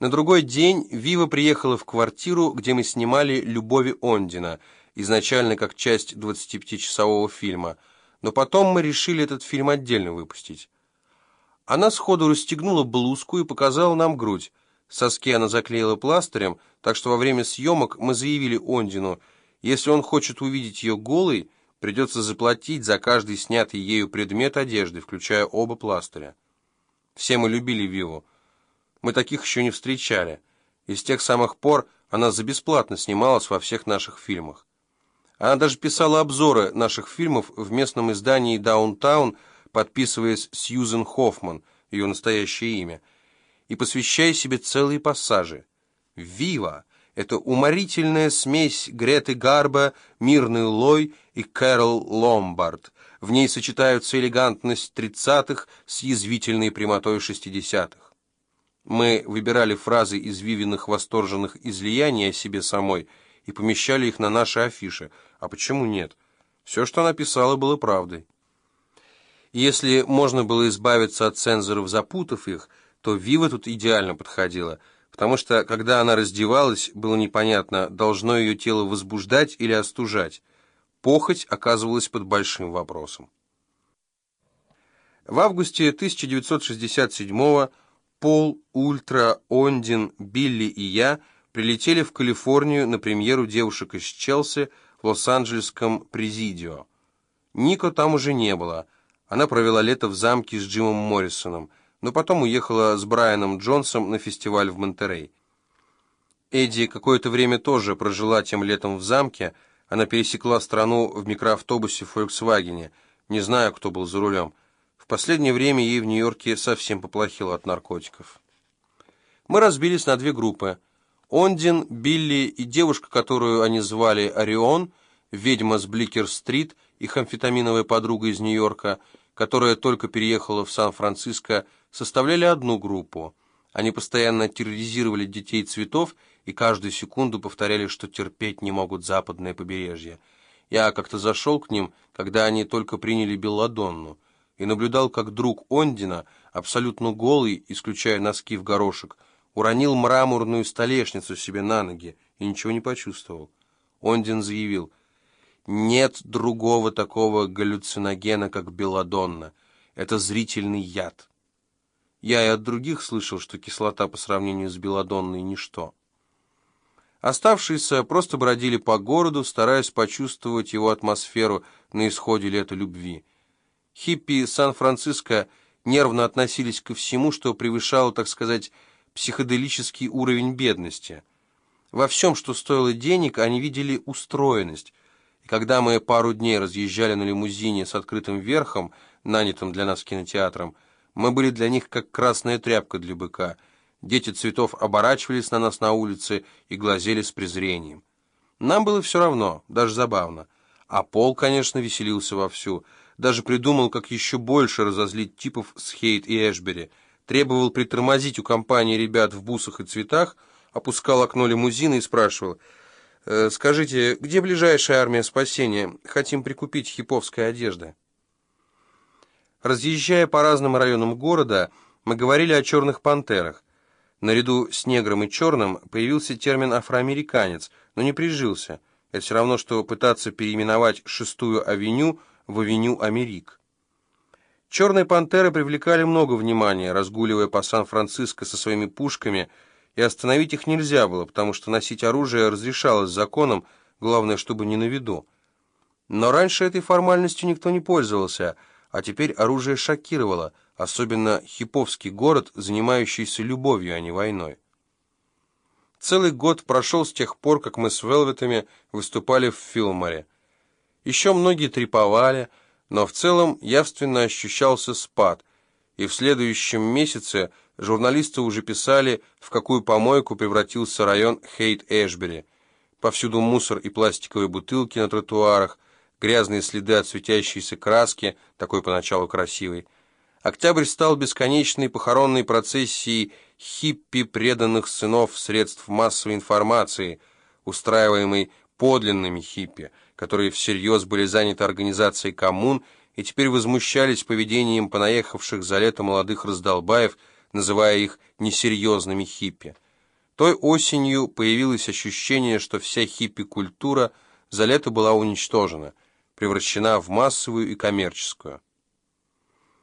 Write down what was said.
На другой день Вива приехала в квартиру, где мы снимали «Любови Ондина», изначально как часть 25-часового фильма, но потом мы решили этот фильм отдельно выпустить. Она сходу расстегнула блузку и показала нам грудь. Соски она заклеила пластырем, так что во время съемок мы заявили Ондину, если он хочет увидеть ее голой, придется заплатить за каждый снятый ею предмет одежды, включая оба пластыря. Все мы любили Виву. Мы таких еще не встречали. И с тех самых пор она за бесплатно снималась во всех наших фильмах. Она даже писала обзоры наших фильмов в местном издании «Даунтаун», подписываясь Сьюзен Хоффман, ее настоящее имя, и посвящая себе целые пассажи. «Вива!» — это уморительная смесь Греты Гарба, Мирный Лой и Кэрол Ломбард. В ней сочетаются элегантность тридцатых с язвительной прямотой шестидесятых. Мы выбирали фразы из Вивиных восторженных излияний о себе самой и помещали их на наши афиши. А почему нет? Все, что она писала, было правдой. Если можно было избавиться от цензоров, запутав их, то Вива тут идеально подходила, потому что, когда она раздевалась, было непонятно, должно ее тело возбуждать или остужать. Похоть оказывалась под большим вопросом. В августе 1967 года Пол, Ультра, Ондин, Билли и я прилетели в Калифорнию на премьеру «Девушек из Челси» в Лос-Анджелесском Президио. Нико там уже не было. Она провела лето в замке с Джимом Моррисоном, но потом уехала с Брайаном Джонсом на фестиваль в Монтерей. Эдди какое-то время тоже прожила тем летом в замке. Она пересекла страну в микроавтобусе в «Фольксвагене». Не знаю, кто был за рулем последнее время ей в Нью-Йорке совсем поплохело от наркотиков. Мы разбились на две группы. Ондин, Билли и девушка, которую они звали Орион, ведьма с Бликер-стрит, их амфетаминовая подруга из Нью-Йорка, которая только переехала в Сан-Франциско, составляли одну группу. Они постоянно терроризировали детей цветов и каждую секунду повторяли, что терпеть не могут западное побережье. Я как-то зашел к ним, когда они только приняли Белладонну и наблюдал, как друг Ондина, абсолютно голый, исключая носки в горошек, уронил мраморную столешницу себе на ноги и ничего не почувствовал. Ондин заявил, «Нет другого такого галлюциногена, как белладонна. Это зрительный яд». Я и от других слышал, что кислота по сравнению с белладонной – ничто. Оставшиеся просто бродили по городу, стараясь почувствовать его атмосферу на исходе лета любви – Хиппи Сан-Франциско нервно относились ко всему, что превышало, так сказать, психоделический уровень бедности. Во всем, что стоило денег, они видели устроенность. И когда мы пару дней разъезжали на лимузине с открытым верхом, нанятым для нас кинотеатром, мы были для них как красная тряпка для быка. Дети цветов оборачивались на нас на улице и глазели с презрением. Нам было все равно, даже забавно. А Пол, конечно, веселился вовсю – даже придумал, как еще больше разозлить типов с Хейт и Эшбери. Требовал притормозить у компании ребят в бусах и цветах, опускал окно лимузина и спрашивал, «Э, «Скажите, где ближайшая армия спасения? Хотим прикупить хиповской одежды». Разъезжая по разным районам города, мы говорили о черных пантерах. Наряду с негром и черным появился термин «афроамериканец», но не прижился. Это все равно, что пытаться переименовать шестую авеню в авеню Америк. Черные пантеры привлекали много внимания, разгуливая по Сан-Франциско со своими пушками, и остановить их нельзя было, потому что носить оружие разрешалось законом, главное, чтобы не на виду. Но раньше этой формальностью никто не пользовался, а теперь оружие шокировало, особенно хиповский город, занимающийся любовью, а не войной. Целый год прошел с тех пор, как мы с Велветами выступали в Филморе. Еще многие треповали, но в целом явственно ощущался спад, и в следующем месяце журналисты уже писали, в какую помойку превратился район Хейт-Эшбери. Повсюду мусор и пластиковые бутылки на тротуарах, грязные следы от светящейся краски, такой поначалу красивой. Октябрь стал бесконечной похоронной процессией хиппи преданных сынов средств массовой информации, устраиваемой подлинными хиппи, которые всерьез были заняты организацией коммун и теперь возмущались поведением понаехавших за лето молодых раздолбаев, называя их несерьезными хиппи. Той осенью появилось ощущение, что вся хиппи-культура за лето была уничтожена, превращена в массовую и коммерческую.